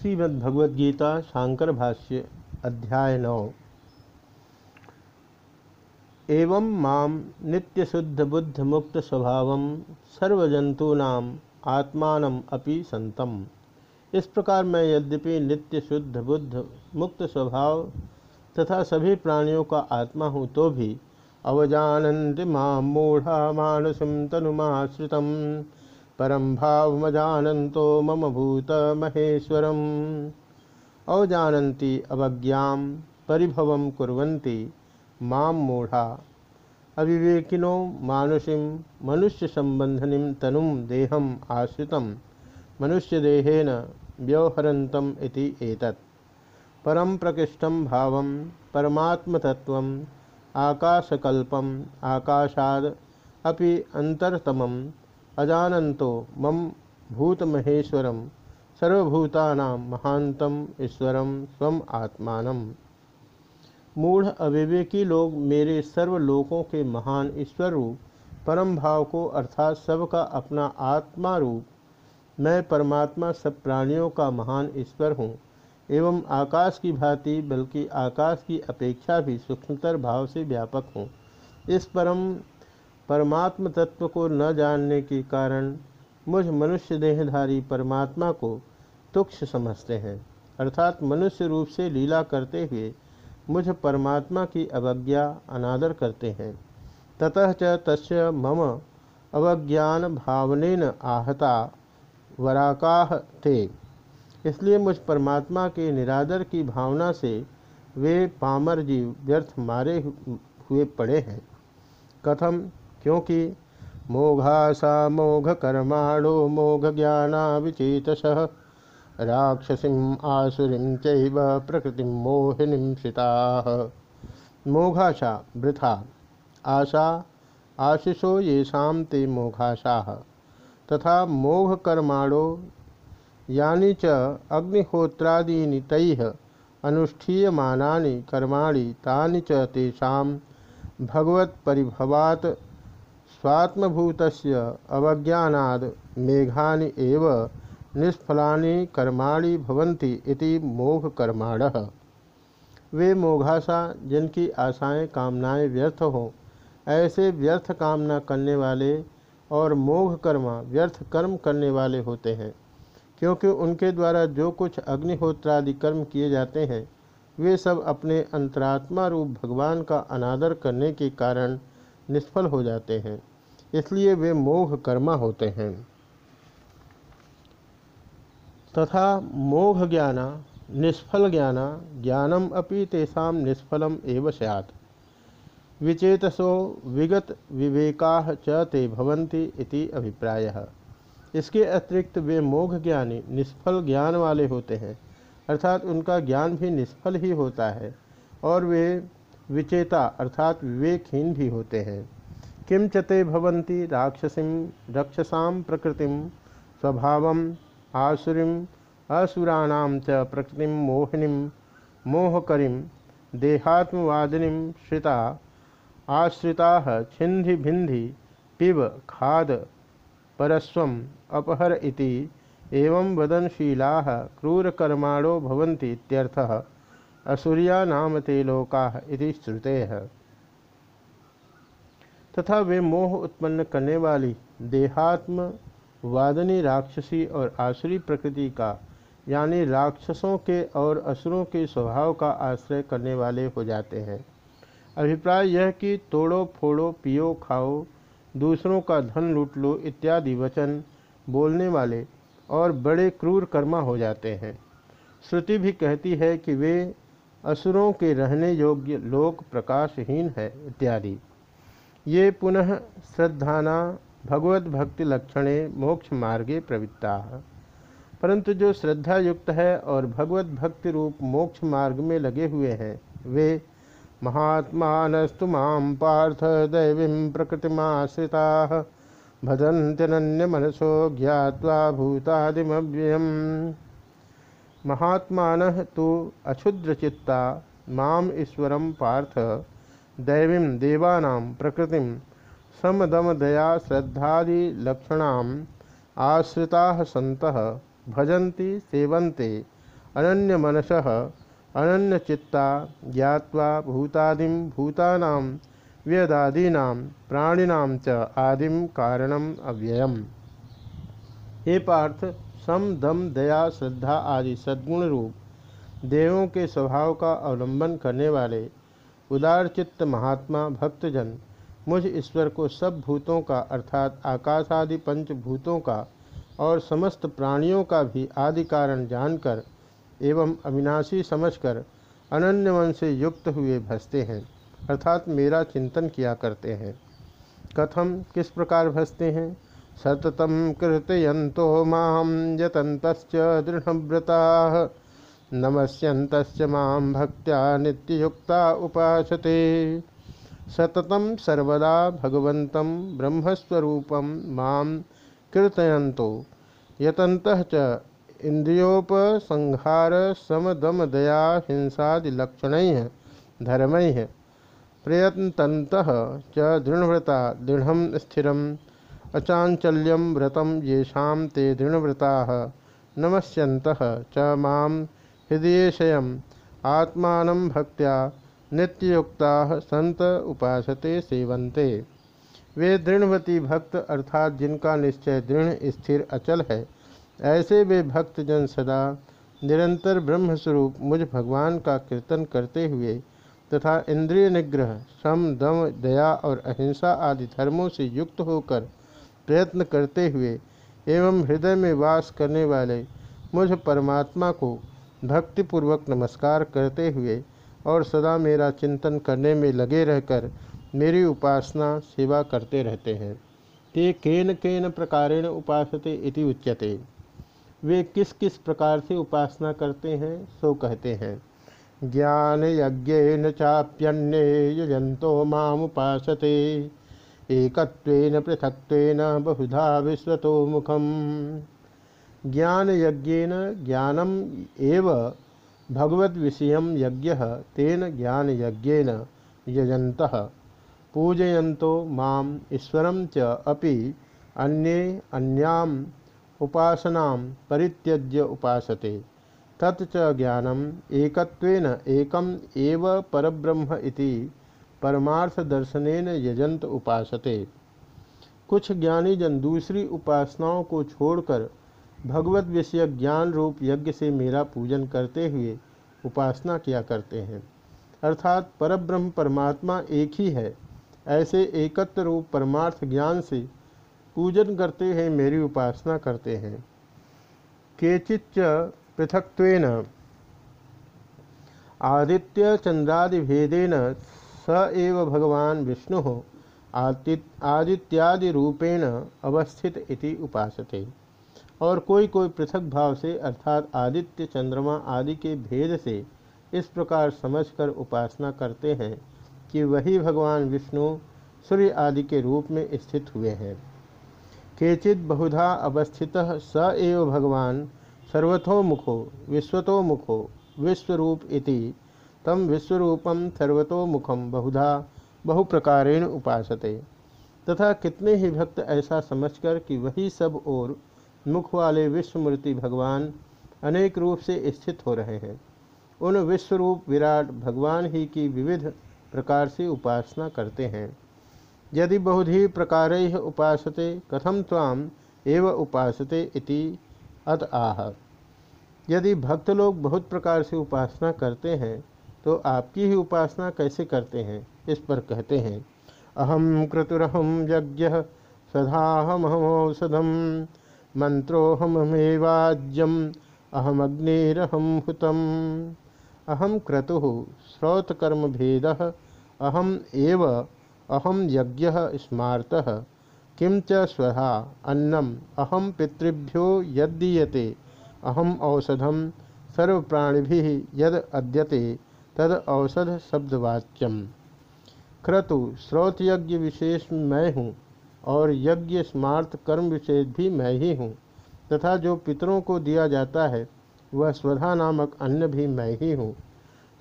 श्रीमद्भगवद्गीता शांकर भाष्य, अध्याय नौ। एवं माम नित्यशुद्ध बुद्ध मुक्त स्वभाव सर्वजंतूनाम आत्मान अपि संतम। इस प्रकार मैं यद्यपि नित्य शुद्ध बुद्ध मुक्त स्वभाव तथा सभी प्राणियों का आत्मा हूँ तो भी अवजानन्ति माँ मूढ़ा मानसिं तनुमाश्रितं परम भावमजानन्तो मम भूत महेश्वरम अवजानन्ति अवज्ञा, परिभव कुर्वन्ति माँ मूढ़ा। अविवेकिनो मानुषिं मनुष्य संबंधनिम तनुम देहम आश्रित मनुष्यदेहेन व्यवहरन्तम् इति एतत्। परम प्रकृष्टं भावं, परमात्मतत्त्वं आकाशकल्पम आकाशाद अपि अंतरतमम अजानन्तो मम भूतमहेश्वरम सर्वभूतानां महांतम ईश्वरम स्वम आत्मान। मूढ़ अविवेकी लोग मेरे सर्वलोकों के महान ईश्वर रूप, परम भाव को अर्थात सबका अपना आत्मा रूप, मैं परमात्मा सब प्राणियों का महान ईश्वर हूँ, एवं आकाश की भांति बल्कि आकाश की अपेक्षा भी सूक्ष्मतर भाव से व्यापक हूँ। इस परम परमात्म तत्व को न जानने के कारण मुझ मनुष्य देहधारी परमात्मा को तुक्ष समझते हैं। अर्थात मनुष्य रूप से लीला करते हुए मुझ परमात्मा की अवज्ञा अनादर करते हैं। ततः च तस्य मम अवज्ञान भावनेन आहता वराकाह थे इसलिए मुझ परमात्मा के निरादर की भावना से वे पामर जीव व्यर्थ मारे हुए पड़े हैं। कथम क्योंकि मोघासा मोघ कर्माणो मोघ ज्ञाना विचेतस। राक्षसीम आसुरीं चैव प्रकृति मोहिनीं श्रिता मोघाशा वृथा। आशा, आशिषो येषा ते मोघाशा। तथा मोघ कर्माणो, यानी च अग्निहोत्रादीनि तैः अनुष्ठीयमानानि कर्माणि, तानि च भगवत्परिभवात् स्वात्मभूतस्य अवज्ञानाद् मेघानि एव निष्फलानि कर्माणि भवन्ति इति मोघकर्माणः। वे मोघाशा, जिनकी आशाएँ, कामनाएँ व्यर्थ हों, ऐसे व्यर्थ कामना करने वाले और मोघ कर्मा व्यर्थ कर्म करने वाले होते हैं, क्योंकि उनके द्वारा जो कुछ अग्निहोत्रादि कर्म किए जाते हैं, वे सब अपने अंतरात्मा रूप भगवान का अनादर करने के कारण निष्फल हो जाते हैं। इसलिए वे मोघ कर्मा होते हैं। तथा मोघ ज्ञाना निष्फल ज्ञाना ज्ञानम अपि तेषा निष्फलम एव सैत् विचेतसो विगत विवेका च इति अभिप्रायः। इसके अतिरिक्त वे मोघ ज्ञानी निष्फल ज्ञान वाले होते हैं, अर्थात उनका ज्ञान भी निष्फल ही होता है, और वे विचेता, अर्थात विवेकहीन भी होते हैं। किम चते भवन्ति राक्षसीम रक्षसाम प्रकृतिम स्वभाव आसुरीम असुराणाम च प्रकृति मोहिनी मोहकरीम देहात्मवादिनी श्रिता, आश्रिता छिंधि भिंधि पिब, खाद परस्व अपहर इति, एवं वदनशीला क्रूरकर्माणो असुरिया नाम ते लोका श्रुते। तथा वे मोह उत्पन्न करने वाली देहात्म वादनी राक्षसी और आसुरी प्रकृति का, यानी राक्षसों के और असुरों के स्वभाव का आश्रय करने वाले हो जाते हैं। अभिप्राय यह कि तोड़ो, फोड़ो, पियो, खाओ, दूसरों का धन लूट लो इत्यादि वचन बोलने वाले और बड़े क्रूर कर्मा हो जाते हैं। श्रुति भी कहती है कि वे असुरों के रहने योग्य लोक प्रकाशहीन है इत्यादि। ये पुनः श्रद्धाना भगवत भक्ति लक्षणे मोक्ष मार्गे प्रवृत्ता। परंतु जो श्रद्धा युक्त है और भगवत भक्ति रूप मोक्ष मार्ग में लगे हुए हैं, वे महात्मानस्तु माँ पार्थ दैवीं प्रकृतिमाश्रिता भजन्त्यनन्यमनसो ज्ञात्वा भूतादिमव्ययम्। महात्मानः तु अक्षुद्रचित्ता माम ईश्वरं पार्थ दैवीं देवानां प्रकृतिं समदमदया श्रद्धादिलक्षणाम् आश्रिताः सन्तः, भजन्ति, सेवन्ते अनन्य मनस अनन्य चित्ता ज्ञावा भूतादिम भूतानां, व्यदादीना प्राणिनाम च आदिम कारणम अव्ययम। हे पार्थ, सम, दम, दया, श्रद्धा आदि सद्गुण रूप देवों के स्वभाव का अवलंबन करने वाले उदार चित्त महात्मा भक्तजन, मुझ ईश्वर को सब भूतों का, अर्थात आकाश आदि पंचभूतों का और समस्त प्राणियों का भी आदि कारण जानकर एवं अविनाशी समझकर अनन्य मन से युक्त हुए भसते हैं, अर्थात मेरा चिंतन किया करते हैं। कथम किस प्रकार भसते हैं? सततम कृतयंतो माम यतंत दृढ़व्रता। नमस्यंत माम भक्त्या नित्ययुक्ता उपासते। सततम सर्वदा भगवत ब्रह्मस्वरूपम माम यतंत इंद्रियोपसंहार समदम दया हिंसादिलक्षण धर्म प्रयतंत च दृढ़व्रता दृढ़ स्थिर अचाचल्यम व्रतम येषा ते दृढ़व्रता नमस्यंत च माम हृदयशय आत्मा भक्त्या नित्ययुक्ता संत उपासते सेवन्ते। वे दृढ़वती भक्त अर्थात जिनका निश्चय दृढ़, स्थिर, अचल है, ऐसे वे भक्तजन सदा निरंतर ब्रह्मस्वरूप मुझ भगवान का कीर्तन करते हुए तथा इंद्रिय निग्रह, सम, दम, दया और अहिंसा आदि धर्मों से युक्त होकर प्रयत्न करते हुए एवं हृदय में वास करने वाले मुझ परमात्मा को भक्तिपूर्वक नमस्कार करते हुए और सदा मेरा चिंतन करने में लगे रहकर मेरी उपासना सेवा करते रहते हैं। ते केन केन प्रकारेण उपासते इति उच्यते। वे किस किस प्रकार से उपासना करते हैं, सो कहते हैं। ज्ञान यज्ञ चाप्यन्ये यजंतो मामुपासते एकत्वेन पृथक्त्वेन बहुधा विश्वतो मुखम ज्ञान यज्ञेन ज्ञानम एव भगवद विषय यज्ञ, तेन ज्ञान यज्ञेन यजंत पूजयन्तो माम ईश्वर च अपि अन्ये अन्याम उपासनां परित्यज्य उपासते। तत् ज्ञानम एकत्वेन एकम एव परब्रह्म इति परमार्थ दर्शनेन यजंत उपासते। कुछ ज्ञानी जन दूसरी उपासनाओं को छोड़कर भगवत विषय ज्ञान रूप यज्ञ से मेरा पूजन करते हुए उपासना किया करते हैं। अर्थात परब्रह्म परमात्मा एक ही है। ऐसे एकत्र रूप परमार्थ ज्ञान से पूजन करते हैं मेरी उपासना करते हैं। केचिच्च पृथक्त्वेन आदित्य चंद्रादि भेदेन स एव भगवान विष्णु आदित्यादि रूपेण अवस्थित इति उपासते। और कोई कोई पृथक भाव से अर्थात आदित्य, चंद्रमा आदि के भेद से इस प्रकार समझकर उपासना करते हैं कि वही भगवान विष्णु सूर्य आदि के रूप में स्थित हुए हैं। केचित बहुधा अवस्थित स एव भगवान सर्वतोमुखो, विश्वतोमुखो, विश्वरूप इति तम विश्वरूपम सर्वतोमुखम बहुधा बहुप्रकारेण उपासते। तथा कितने ही भक्त ऐसा समझकर कि वही सब और मुख वाले विश्वमूर्ति भगवान अनेक रूप से स्थित हो रहे हैं। उन विश्वरूप विराट भगवान ही की विविध प्रकार से उपासना करते हैं। यदि बहुधी प्रकार उपासते कथम ताम एव उपासते इति अत आह। यदि भक्त लोग बहुत प्रकार से उपासना करते हैं तो आपकी ही उपासना कैसे करते हैं, इस पर कहते हैं। अहम क्रतुरहम यज्ञ सदाहमहमौषधम मंत्रोहमेवाज्यम अहम अग्निरहम हुतम। अहम क्रतु श्रोतकर्म भेद अहम एव अहम यज्ञ स्मार्त। किं च स्वधा अन्नम अहम पितृभ्यो यदीयते अहम औषधम सर्वप्राणि यद अद्यते, तद औषध शब्दवाच्यम क्रतु स्रोतयज्ञ विशेष मैं हूँ। और यज्ञ स्मार्थ कर्म विशेष भी मैं ही हूँ। तथा जो पितरों को दिया जाता है, वह स्वधा नामक अन्न भी मैं ही हूँ।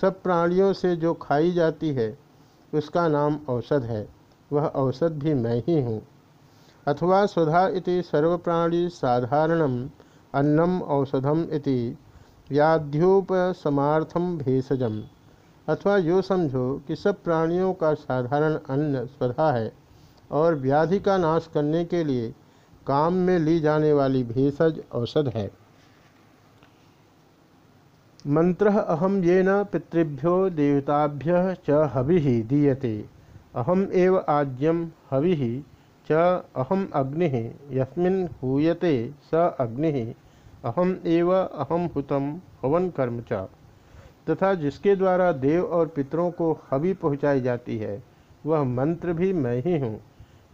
सब प्राणियों से जो खाई जाती है, उसका नाम औषध है। वह औषध भी मैं ही हूँ। अथवा स्वधा इति सर्वप्राणी साधारणम अन्नम औषधम इति व्याध्योपसमार्थम भेषजम। अथवा यो समझो कि सब प्राणियों का साधारण अन्न स्वधा है। और व्याधि का नाश करने के लिए काम में ली जाने वाली भेषज औषध है। मंत्र अहम ये न पितृभ्यो देवताभ्य च हवि दीयते। अहम एव आज्यम हवि च अहम अग्नि, यस्मिन् हूयते स अग्नि। अहम एव अहम हुतम हवन कर्म च। तथा जिसके द्वारा देव और पितरों को हवि पहुँचाई जाती है, वह मंत्र भी मैं ही हूँ।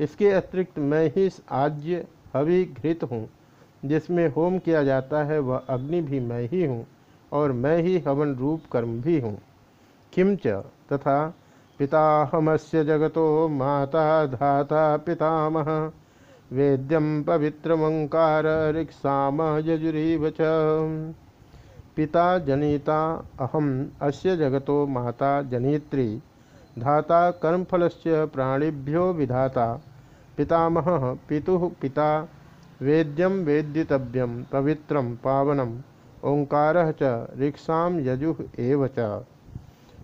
इसके अतिरिक्त मैं ही आज्य हवि घृत हूँ। जिसमें होम किया जाता है, वह अग्नि भी मैं ही हूँ और मैं ही हवन रूप कर्म भी हूँ। किंच तथा पिताहमस्य जगतो माता धाता पितामह। वेद्यम पवित्रमंकार ऋक्साम यजुरीव पिता जनिता अहम अस्य जगतो माता जनित्री। धाता कर्मफलस्य प्राणिभ्यो विधाता। पितामह पितु पिता वेद्यम वेद्यतव्यम पवित्रम पावनम ओंकार च ऋक्षा यजु एव च।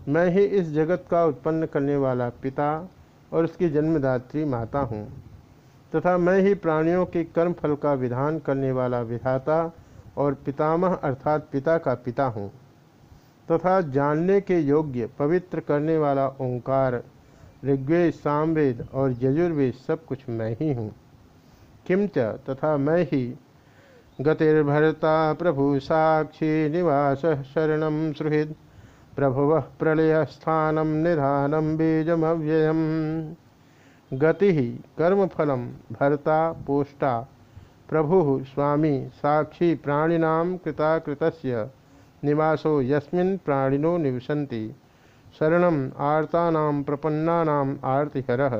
मैं ही इस जगत का उत्पन्न करने वाला पिता और उसकी जन्मदात्री माता हूँ, तथा मैं ही प्राणियों के कर्म फल का विधान करने वाला विधाता और पितामह अर्थात पिता का पिता हूँ, तथा जानने के योग्य पवित्र करने वाला ओंकार ऋग्वेद, सामवेद और यजुर्वेद सब कुछ मैं ही हूँ। किंच तथा मैं ही? गतिर्भरता प्रभु साक्षी निवास शरण सुहृद। प्रभु प्रलय स्थानम निधानम बीजमव्ययम। गति कर्मफलम भरता पोष्टा। प्रभु स्वामी साक्षी प्राणिनाम कृताकृतस्य। निवासो यस्मिन् प्राणिनो निवसन्ति। शरणम आर्तानां प्रपन्नानाम आर्तिहरः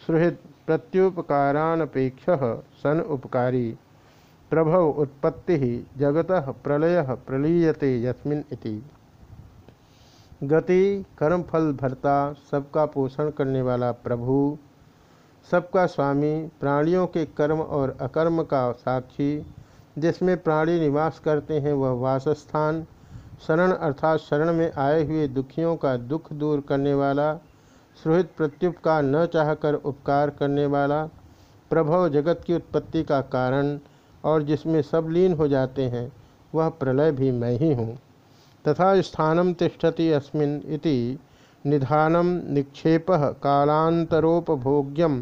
सुहृद प्रत्युपकारानपेक्ष सन उपकारी। प्रभव उत्पत्ति जगत प्रलय प्रलीयते यस्मिन् इति। गति कर्मफल भरता, सबका पोषण करने वाला प्रभु, सबका स्वामी, प्राणियों के कर्म और अकर्म का साक्षी, जिसमें प्राणी निवास करते हैं वह वासस्थान शरण अर्थात शरण में आए हुए दुखियों का दुख दूर करने वाला सुहित प्रत्युपकार न चाहकर उपकार करने वाला, प्रभव जगत की उत्पत्ति का कारण और जिसमें सब लीन हो जाते हैं, वह प्रलय भी मैं ही हूँ। तथा स्थानम तिष्ठति अस्मिन इति निधानम निक्षेप कालांतरोपभोग्यम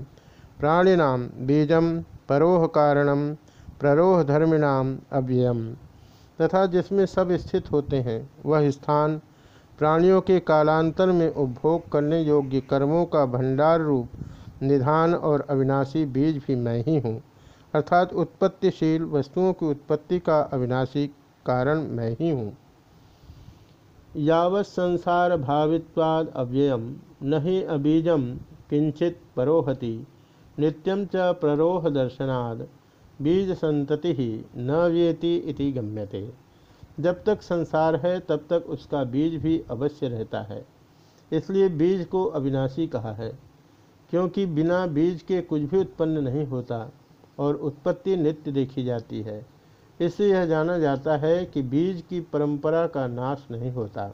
प्राणिनाम बीजम परोह कारणम प्ररोह धर्मिणाम अव्ययम। तथा जिसमें सब स्थित होते हैं, वह स्थान प्राणियों के कालांतर में उपभोग करने योग्य कर्मों का भंडार रूप, निधान और अविनाशी बीज भी मैं ही हूँ। अर्थात उत्पत्तिशील वस्तुओं की उत्पत्ति का अविनाशी कारण मैं ही हूँ। यावत् संसार भावित्वाद अव्ययम, न ही अबीजम किंचित परोहति। नित्यम च प्ररोह दर्शनाद। बीज संतति ही न व्येति इति गम्यते। जब तक संसार है, तब तक उसका बीज भी अवश्य रहता है। इसलिए बीज को अविनाशी कहा है, क्योंकि बिना बीज के कुछ भी उत्पन्न नहीं होता और उत्पत्ति नित्य देखी जाती है। इससे यह जाना जाता है कि बीज की परंपरा का नाश नहीं होता।